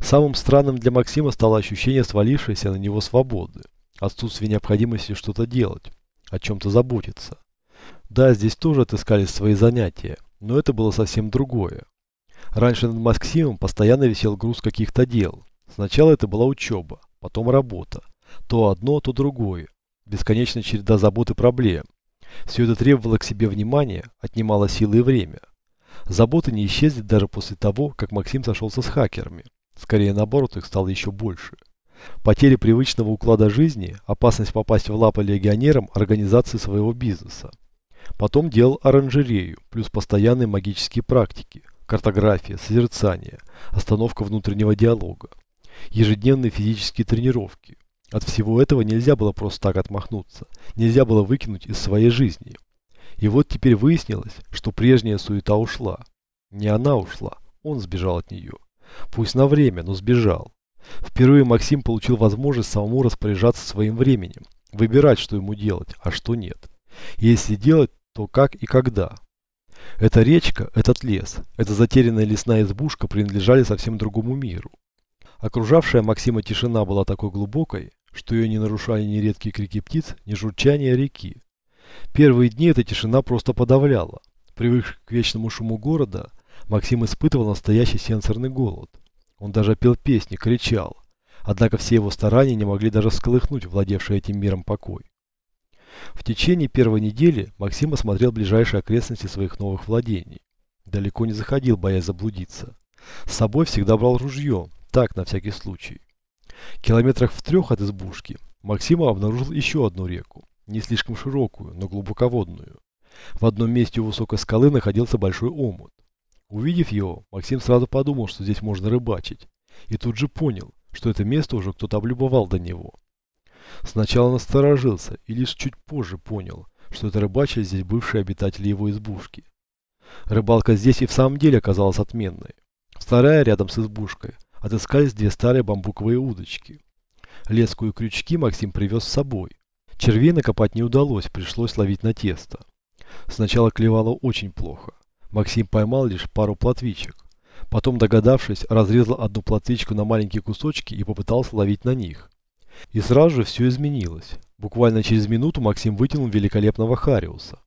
Самым странным для Максима стало ощущение свалившейся на него свободы, отсутствие необходимости что-то делать, о чем-то заботиться. Да, здесь тоже отыскались свои занятия, но это было совсем другое. Раньше над Максимом постоянно висел груз каких-то дел. Сначала это была учеба, потом работа. То одно, то другое. Бесконечная череда забот и проблем. Все это требовало к себе внимания, отнимало силы и время. Заботы не исчезли даже после того, как Максим сошелся с хакерами. Скорее наоборот, их стало еще больше. Потеря привычного уклада жизни, опасность попасть в лапы легионерам организации своего бизнеса. Потом делал оранжерею, плюс постоянные магические практики, картография, созерцание, остановка внутреннего диалога, ежедневные физические тренировки. От всего этого нельзя было просто так отмахнуться, нельзя было выкинуть из своей жизни. И вот теперь выяснилось, что прежняя суета ушла. Не она ушла, он сбежал от нее. Пусть на время, но сбежал. Впервые Максим получил возможность самому распоряжаться своим временем, выбирать, что ему делать, а что нет. Если делать, то как и когда. Эта речка, этот лес, эта затерянная лесная избушка принадлежали совсем другому миру. Окружавшая Максима тишина была такой глубокой, что ее не нарушали ни редкие крики птиц, ни журчание реки. Первые дни эта тишина просто подавляла. Привык к вечному шуму города, Максим испытывал настоящий сенсорный голод. Он даже пел песни, кричал. Однако все его старания не могли даже всколыхнуть владевший этим миром покой. В течение первой недели Максим осмотрел ближайшие окрестности своих новых владений. Далеко не заходил, боясь заблудиться. С собой всегда брал ружье, так, на всякий случай. Километрах в трех от избушки Максима обнаружил еще одну реку, не слишком широкую, но глубоководную. В одном месте у высокой скалы находился большой омут. Увидев его, Максим сразу подумал, что здесь можно рыбачить, и тут же понял, что это место уже кто-то облюбовал до него. Сначала насторожился и лишь чуть позже понял, что это рыбачили здесь бывшие обитатели его избушки. Рыбалка здесь и в самом деле оказалась отменной. Вторая рядом с избушкой отыскались две старые бамбуковые удочки. Леску и крючки Максим привез с собой. Червей накопать не удалось, пришлось ловить на тесто. Сначала клевало очень плохо. Максим поймал лишь пару плотвичек. Потом, догадавшись, разрезал одну плотвичку на маленькие кусочки и попытался ловить на них. И сразу же все изменилось. Буквально через минуту Максим вытянул великолепного Хариуса.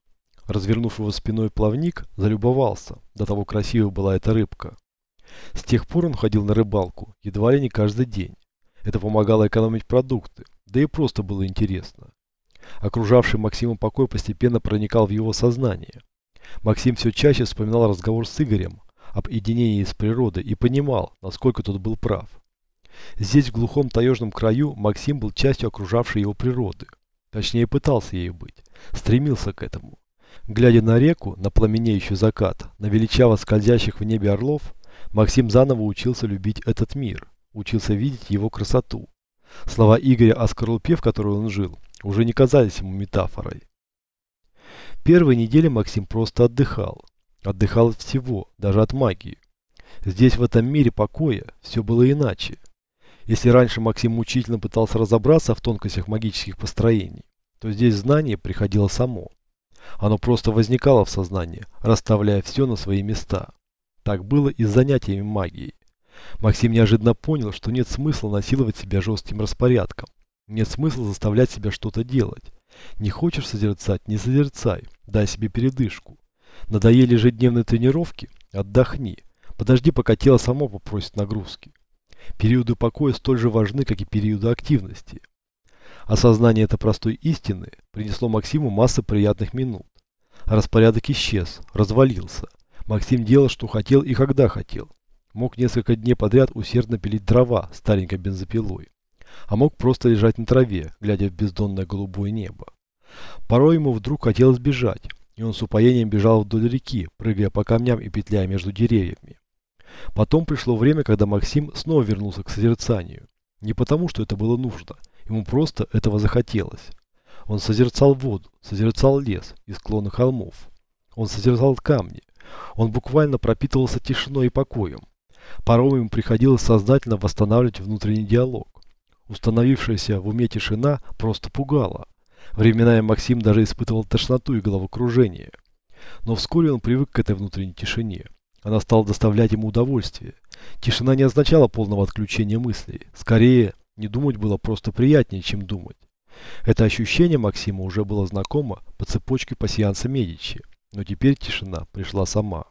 Развернув его спиной плавник, залюбовался. До того красивой была эта рыбка. С тех пор он ходил на рыбалку, едва ли не каждый день. Это помогало экономить продукты, да и просто было интересно. Окружавший Максима покой постепенно проникал в его сознание. Максим все чаще вспоминал разговор с Игорем об единении с природой и понимал, насколько тот был прав. Здесь, в глухом таежном краю, Максим был частью окружавшей его природы. Точнее, пытался ею быть. Стремился к этому. Глядя на реку, на пламенеющий закат, на величаво скользящих в небе орлов, Максим заново учился любить этот мир, учился видеть его красоту. Слова Игоря о скорлупе, в которой он жил, уже не казались ему метафорой. Первые недели Максим просто отдыхал. Отдыхал от всего, даже от магии. Здесь, в этом мире покоя, все было иначе. Если раньше Максим мучительно пытался разобраться в тонкостях магических построений, то здесь знание приходило само. Оно просто возникало в сознании, расставляя все на свои места. Так было и с занятиями магией. Максим неожиданно понял, что нет смысла насиловать себя жестким распорядком. Нет смысла заставлять себя что-то делать. Не хочешь созерцать – не созерцай, дай себе передышку. Надоели ежедневные тренировки – отдохни. Подожди, пока тело само попросит нагрузки. Периоды покоя столь же важны, как и периоды активности. Осознание этой простой истины принесло Максиму массу приятных минут. Распорядок исчез, развалился. Максим делал, что хотел и когда хотел. Мог несколько дней подряд усердно пилить дрова старенькой бензопилой. А мог просто лежать на траве, глядя в бездонное голубое небо. Порой ему вдруг хотелось бежать, и он с упоением бежал вдоль реки, прыгая по камням и петляя между деревьями. Потом пришло время, когда Максим снова вернулся к созерцанию. Не потому, что это было нужно, ему просто этого захотелось. Он созерцал воду, созерцал лес и склоны холмов. Он созерцал камни. Он буквально пропитывался тишиной и покоем. Порой ему приходилось сознательно восстанавливать внутренний диалог. Установившаяся в уме тишина просто пугала. Временами Максим даже испытывал тошноту и головокружение. Но вскоре он привык к этой внутренней тишине. Она стала доставлять ему удовольствие. Тишина не означала полного отключения мыслей. Скорее, не думать было просто приятнее, чем думать. Это ощущение Максима уже было знакомо по цепочке пассианса Медичи. Но теперь тишина пришла сама.